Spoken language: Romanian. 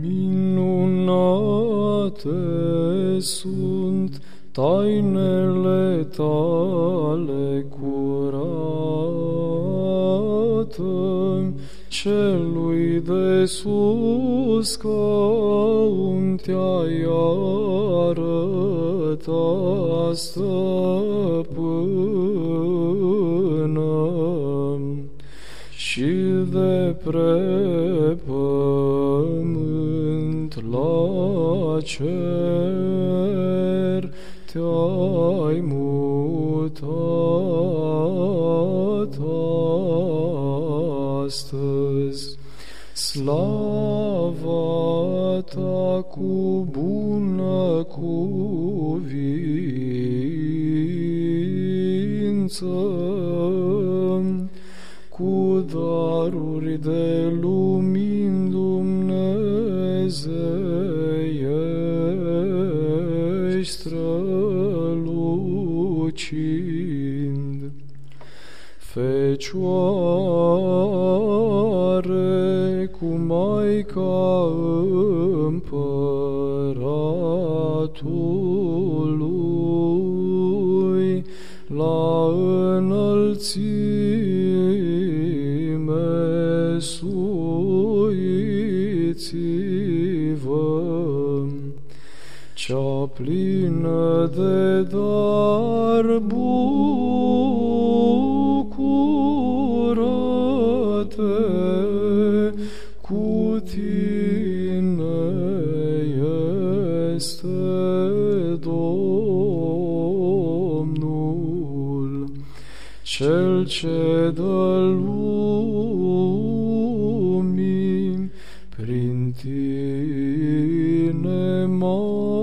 Minunate sunt tainele tale curate, celui de sus ca un te-ai arătat, stăpână, și de pre pământ la cer te-ai mutat astăzi. Slava ta cu bună cuvință, cu daruri de lumini strălucind. Fecioare cu Maica împăratului, la înălțime suiți-vă, cea plină de dar bucură-te, cu tine este Domnul, Cel ce dă lumii prin tine mai